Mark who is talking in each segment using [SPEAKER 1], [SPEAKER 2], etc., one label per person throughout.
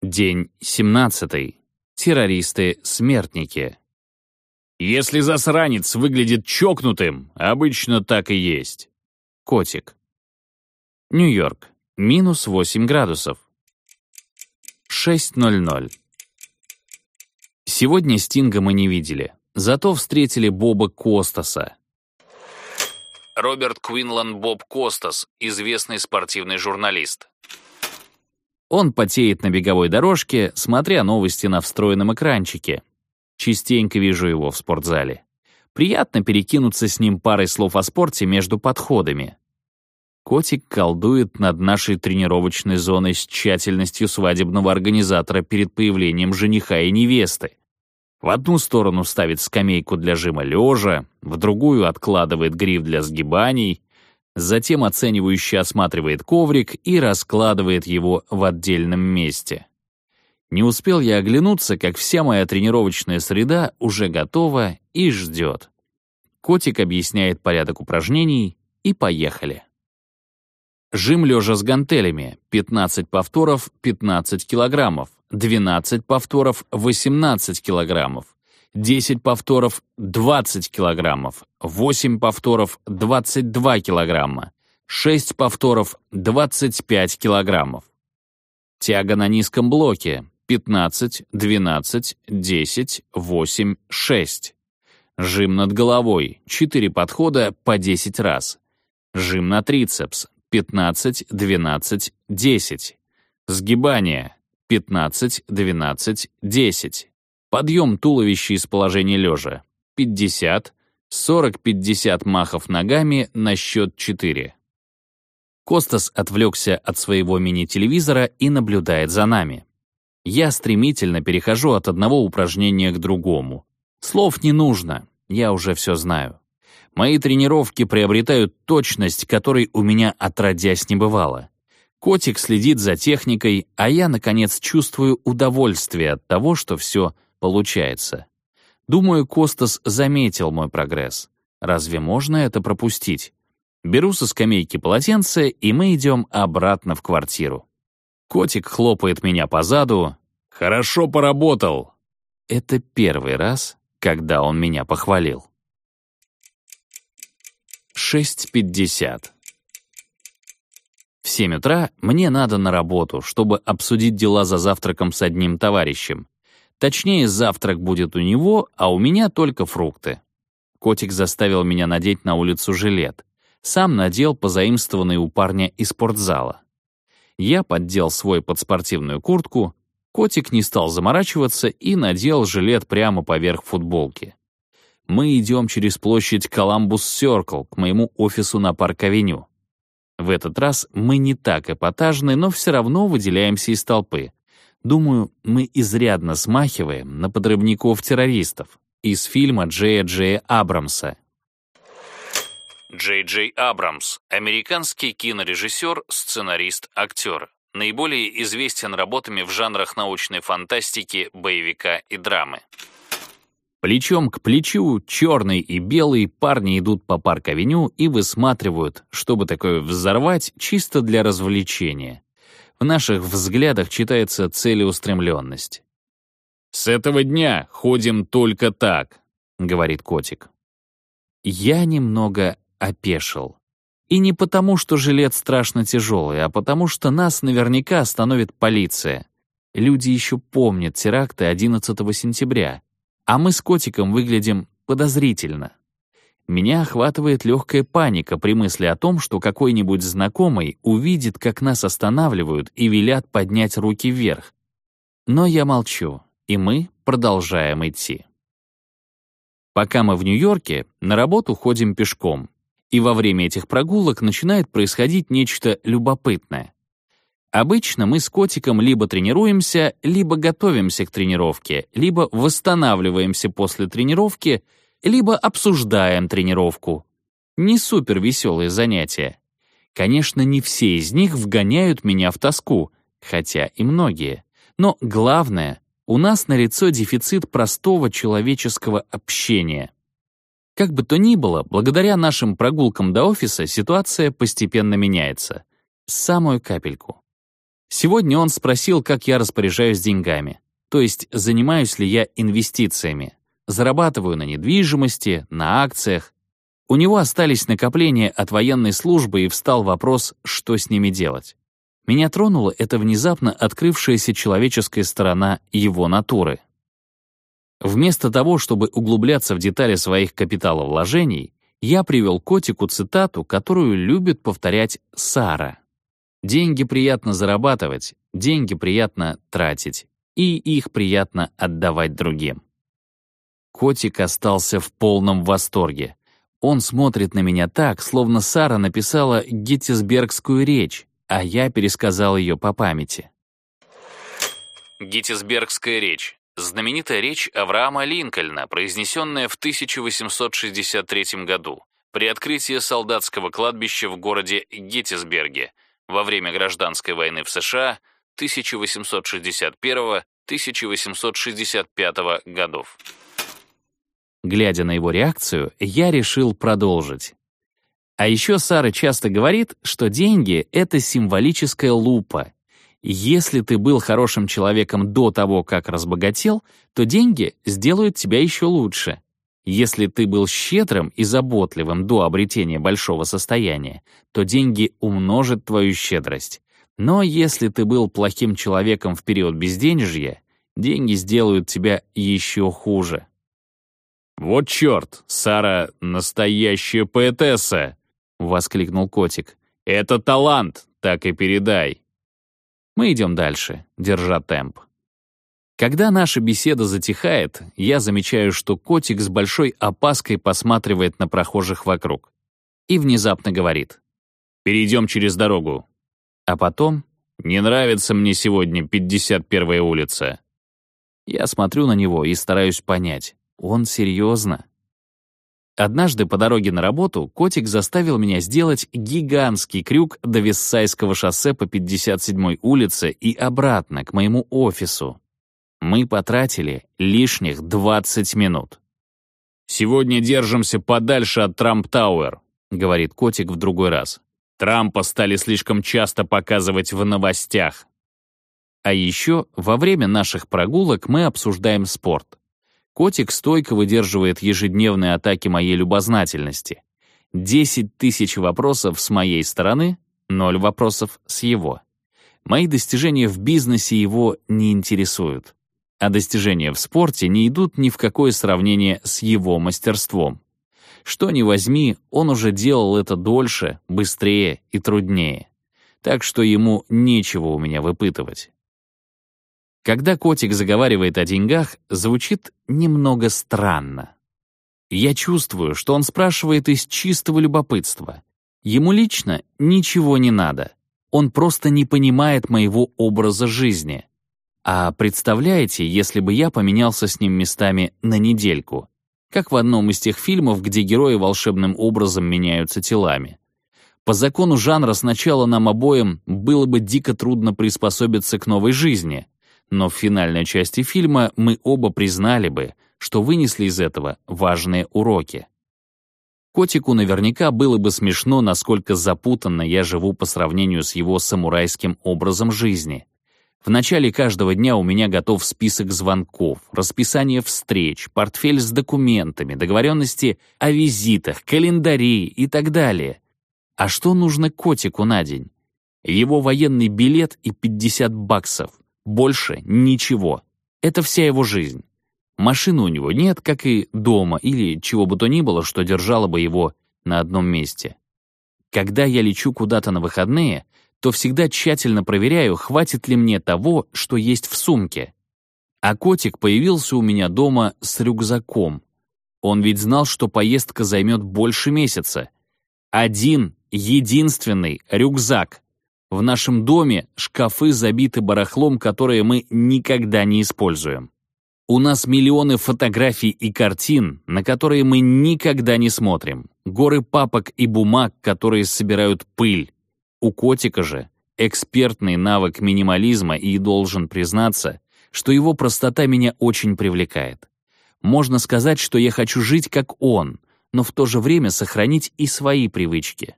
[SPEAKER 1] День 17. Террористы-смертники. Если засранец выглядит чокнутым, обычно так и есть. Котик. Нью-Йорк. Минус 8 градусов. 6.00. Сегодня Стинга мы не видели, зато встретили Боба Костаса. Роберт Квинлан Боб Костас, известный спортивный журналист. Он потеет на беговой дорожке, смотря новости на встроенном экранчике. Частенько вижу его в спортзале. Приятно перекинуться с ним парой слов о спорте между подходами. Котик колдует над нашей тренировочной зоной с тщательностью свадебного организатора перед появлением жениха и невесты. В одну сторону ставит скамейку для жима лежа, в другую откладывает гриф для сгибаний, затем оценивающе осматривает коврик и раскладывает его в отдельном месте. Не успел я оглянуться, как вся моя тренировочная среда уже готова и ждет. Котик объясняет порядок упражнений, и поехали. Жим лежа с гантелями, 15 повторов, 15 килограммов, 12 повторов, 18 килограммов, 10 повторов — 20 килограммов, 8 повторов — 22 килограмма, 6 повторов — 25 килограммов. Тяга на низком блоке — 15, 12, 10, 8, 6. Жим над головой — 4 подхода по 10 раз. Жим на трицепс — 15, 12, 10. Сгибание — 15, 12, 10. Подъем туловища из положения лежа. 50, 40-50 махов ногами на счет 4. Костас отвлекся от своего мини-телевизора и наблюдает за нами. Я стремительно перехожу от одного упражнения к другому. Слов не нужно, я уже все знаю. Мои тренировки приобретают точность, которой у меня отродясь не бывало. Котик следит за техникой, а я, наконец, чувствую удовольствие от того, что все получается. Думаю, Костас заметил мой прогресс. Разве можно это пропустить? Беру со скамейки полотенце, и мы идем обратно в квартиру. Котик хлопает меня по заду. «Хорошо поработал!» Это первый раз, когда он меня похвалил. 6.50. В 7 утра мне надо на работу, чтобы обсудить дела за завтраком с одним товарищем. Точнее, завтрак будет у него, а у меня только фрукты. Котик заставил меня надеть на улицу жилет. Сам надел позаимствованный у парня из спортзала. Я поддел свой под спортивную куртку, котик не стал заморачиваться и надел жилет прямо поверх футболки. Мы идем через площадь Коламбус-Сёркл к моему офису на Парк-авеню. В этот раз мы не так эпатажны, но все равно выделяемся из толпы. Думаю, мы изрядно смахиваем на подрывников-террористов из фильма Джея Джея Абрамса. Джей Джей Абрамс — американский кинорежиссер, сценарист, актер. Наиболее известен работами в жанрах научной фантастики, боевика и драмы. Плечом к плечу, черный и белый, парни идут по парк-авеню и высматривают, чтобы такое взорвать чисто для развлечения. В наших взглядах читается целеустремленность. «С этого дня ходим только так», — говорит котик. Я немного опешил. И не потому, что жилет страшно тяжелый, а потому, что нас наверняка остановит полиция. Люди еще помнят теракты 11 сентября, а мы с котиком выглядим подозрительно. Меня охватывает легкая паника при мысли о том, что какой-нибудь знакомый увидит, как нас останавливают и велят поднять руки вверх. Но я молчу, и мы продолжаем идти. Пока мы в Нью-Йорке, на работу ходим пешком, и во время этих прогулок начинает происходить нечто любопытное. Обычно мы с котиком либо тренируемся, либо готовимся к тренировке, либо восстанавливаемся после тренировки — либо обсуждаем тренировку. Не супер веселые занятия. Конечно, не все из них вгоняют меня в тоску, хотя и многие. Но главное, у нас налицо дефицит простого человеческого общения. Как бы то ни было, благодаря нашим прогулкам до офиса ситуация постепенно меняется. Самую капельку. Сегодня он спросил, как я распоряжаюсь деньгами, то есть занимаюсь ли я инвестициями, зарабатываю на недвижимости, на акциях. У него остались накопления от военной службы и встал вопрос, что с ними делать. Меня тронула эта внезапно открывшаяся человеческая сторона его натуры. Вместо того, чтобы углубляться в детали своих капиталовложений, я привел котику цитату, которую любит повторять Сара. Деньги приятно зарабатывать, деньги приятно тратить, и их приятно отдавать другим. Котик остался в полном восторге. Он смотрит на меня так, словно Сара написала геттисбергскую речь, а я пересказал ее по памяти. Геттисбергская речь. Знаменитая речь Авраама Линкольна, произнесенная в 1863 году при открытии солдатского кладбища в городе Геттисберге во время гражданской войны в США 1861-1865 годов. Глядя на его реакцию, я решил продолжить. А еще Сара часто говорит, что деньги — это символическая лупа. Если ты был хорошим человеком до того, как разбогател, то деньги сделают тебя еще лучше. Если ты был щедрым и заботливым до обретения большого состояния, то деньги умножат твою щедрость. Но если ты был плохим человеком в период безденежья, деньги сделают тебя еще хуже. «Вот черт, Сара — настоящая поэтесса!» — воскликнул котик. «Это талант, так и передай». Мы идем дальше, держа темп. Когда наша беседа затихает, я замечаю, что котик с большой опаской посматривает на прохожих вокруг и внезапно говорит «Перейдем через дорогу». А потом «Не нравится мне сегодня 51-я улица». Я смотрю на него и стараюсь понять, он серьезно? Однажды по дороге на работу котик заставил меня сделать гигантский крюк до Виссайского шоссе по 57-й улице и обратно, к моему офису. Мы потратили лишних 20 минут. «Сегодня держимся подальше от Трамп-Тауэр», — говорит котик в другой раз. «Трампа стали слишком часто показывать в новостях». А еще во время наших прогулок мы обсуждаем спорт. Котик стойко выдерживает ежедневные атаки моей любознательности. 10 тысяч вопросов с моей стороны, ноль вопросов с его. Мои достижения в бизнесе его не интересуют а достижения в спорте не идут ни в какое сравнение с его мастерством. Что ни возьми, он уже делал это дольше, быстрее и труднее. Так что ему нечего у меня выпытывать. Когда котик заговаривает о деньгах, звучит немного странно. Я чувствую, что он спрашивает из чистого любопытства. Ему лично ничего не надо. Он просто не понимает моего образа жизни. А представляете, если бы я поменялся с ним местами на недельку? Как в одном из тех фильмов, где герои волшебным образом меняются телами. По закону жанра сначала нам обоим было бы дико трудно приспособиться к новой жизни, но в финальной части фильма мы оба признали бы, что вынесли из этого важные уроки. Котику наверняка было бы смешно, насколько запутанно я живу по сравнению с его самурайским образом жизни — в начале каждого дня у меня готов список звонков, расписание встреч, портфель с документами, договоренности о визитах, календари и так далее. А что нужно котику на день? Его военный билет и 50 баксов. Больше ничего. Это вся его жизнь. Машины у него нет, как и дома, или чего бы то ни было, что держало бы его на одном месте. Когда я лечу куда-то на выходные, то всегда тщательно проверяю, хватит ли мне того, что есть в сумке. А котик появился у меня дома с рюкзаком. Он ведь знал, что поездка займет больше месяца. Один, единственный рюкзак. В нашем доме шкафы забиты барахлом, которое мы никогда не используем. У нас миллионы фотографий и картин, на которые мы никогда не смотрим. Горы папок и бумаг, которые собирают пыль. У котика же экспертный навык минимализма и должен признаться, что его простота меня очень привлекает. Можно сказать, что я хочу жить как он, но в то же время сохранить и свои привычки.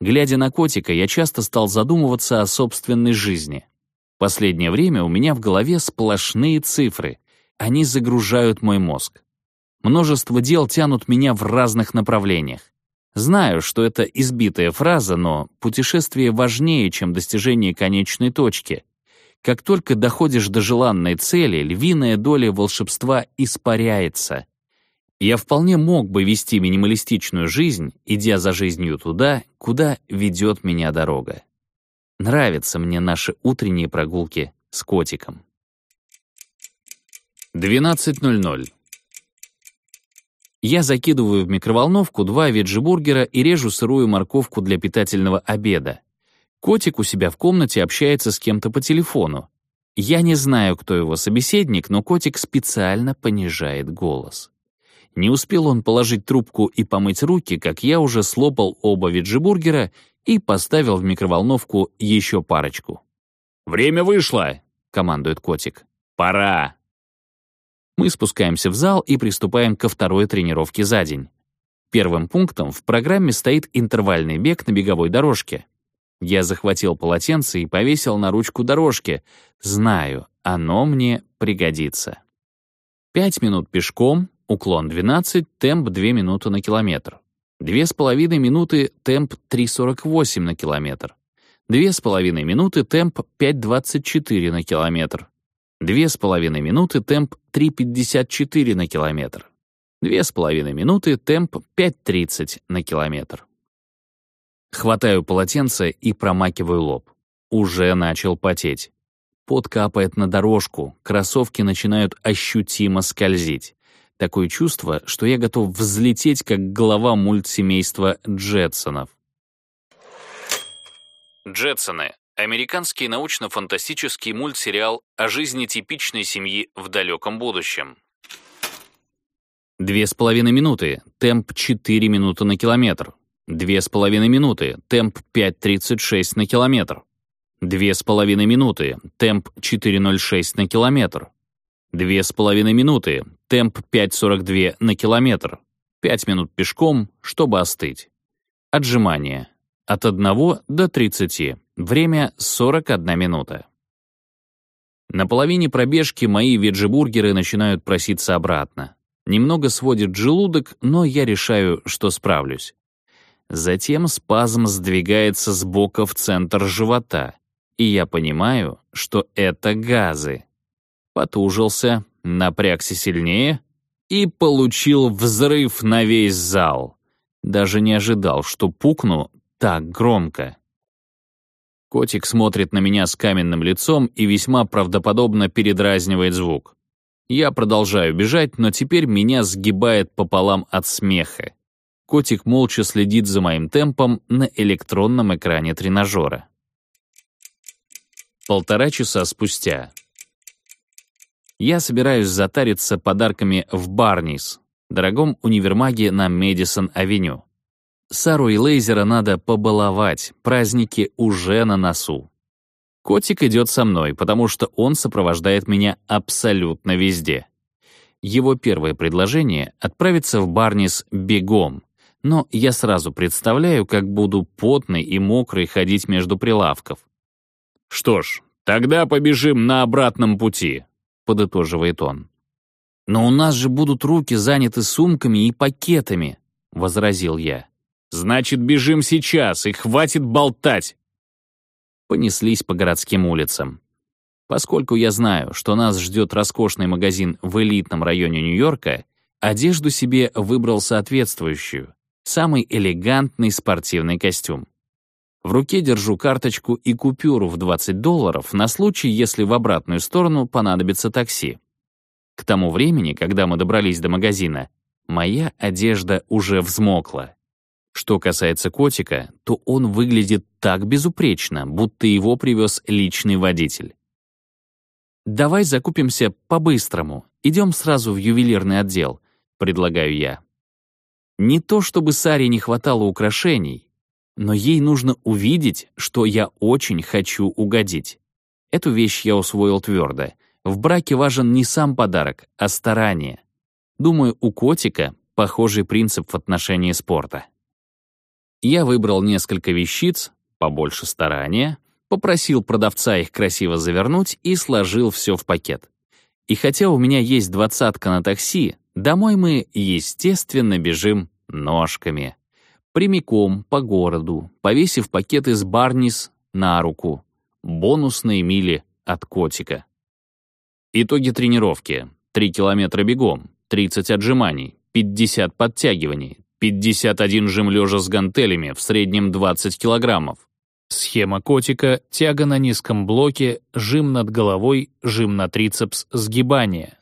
[SPEAKER 1] Глядя на котика, я часто стал задумываться о собственной жизни. Последнее время у меня в голове сплошные цифры. Они загружают мой мозг. Множество дел тянут меня в разных направлениях. Знаю, что это избитая фраза, но путешествие важнее, чем достижение конечной точки. Как только доходишь до желанной цели, львиная доля волшебства испаряется. Я вполне мог бы вести минималистичную жизнь, идя за жизнью туда, куда ведет меня дорога. Нравятся мне наши утренние прогулки с котиком. 12.00. Я закидываю в микроволновку два веджибургера и режу сырую морковку для питательного обеда. Котик у себя в комнате общается с кем-то по телефону. Я не знаю, кто его собеседник, но котик специально понижает голос. Не успел он положить трубку и помыть руки, как я уже слопал оба веджибургера и поставил в микроволновку еще парочку. «Время вышло!» — командует котик. «Пора!» Мы спускаемся в зал и приступаем ко второй тренировке за день. Первым пунктом в программе стоит интервальный бег на беговой дорожке. Я захватил полотенце и повесил на ручку дорожки. Знаю, оно мне пригодится. Пять минут пешком, Уклон 12, темп 2 минуты на километр. 2,5 минуты, темп 3,48 на километр. 2,5 минуты, темп 5,24 на километр. 2,5 минуты, темп 3,54 на километр. 2,5 минуты, темп 5,30 на километр. Хватаю полотенце и промакиваю лоб. Уже начал потеть. Пот капает на дорожку, кроссовки начинают ощутимо скользить. Такое чувство, что я готов взлететь, как глава мультсемейства Джетсонов. Джетсоны — американский научно-фантастический мультсериал о жизни типичной семьи в далеком будущем. Две с половиной минуты, темп 4 минуты на километр. Две с половиной минуты, темп 5.36 на километр. Две с половиной минуты, темп 4.06 на километр. Две с половиной минуты, темп 5.42 на километр. Пять минут пешком, чтобы остыть. Отжимания. От 1 до 30. Время 41 минута. На половине пробежки мои веджибургеры начинают проситься обратно. Немного сводит желудок, но я решаю, что справлюсь. Затем спазм сдвигается с бока в центр живота, и я понимаю, что это газы потужился, напрягся сильнее и получил взрыв на весь зал. Даже не ожидал, что пукну так громко. Котик смотрит на меня с каменным лицом и весьма правдоподобно передразнивает звук. Я продолжаю бежать, но теперь меня сгибает пополам от смеха. Котик молча следит за моим темпом на электронном экране тренажера. Полтора часа спустя я собираюсь затариться подарками в Барнис, дорогом универмаге на Мэдисон-авеню. Сару и Лейзера надо побаловать, праздники уже на носу. Котик идет со мной, потому что он сопровождает меня абсолютно везде. Его первое предложение — отправиться в Барнис бегом, но я сразу представляю, как буду потный и мокрый ходить между прилавков. «Что ж, тогда побежим на обратном пути», подытоживает он. «Но у нас же будут руки заняты сумками и пакетами», — возразил я. «Значит, бежим сейчас, и хватит болтать!» Понеслись по городским улицам. Поскольку я знаю, что нас ждет роскошный магазин в элитном районе Нью-Йорка, одежду себе выбрал соответствующую, самый элегантный спортивный костюм. В руке держу карточку и купюру в 20 долларов на случай, если в обратную сторону понадобится такси. К тому времени, когда мы добрались до магазина, моя одежда уже взмокла. Что касается котика, то он выглядит так безупречно, будто его привез личный водитель. «Давай закупимся по-быстрому. Идем сразу в ювелирный отдел», — предлагаю я. Не то чтобы Саре не хватало украшений, но ей нужно увидеть, что я очень хочу угодить. Эту вещь я усвоил твердо. В браке важен не сам подарок, а старание. Думаю, у котика похожий принцип в отношении спорта. Я выбрал несколько вещиц, побольше старания, попросил продавца их красиво завернуть и сложил все в пакет. И хотя у меня есть двадцатка на такси, домой мы, естественно, бежим ножками. Прямиком по городу, повесив пакет из Барнис на руку. Бонусные мили от котика. Итоги тренировки. 3 километра бегом, 30 отжиманий, 50 подтягиваний, 51 жим лежа с гантелями, в среднем 20 килограммов. Схема котика, тяга на низком блоке, жим над головой, жим на трицепс, сгибание.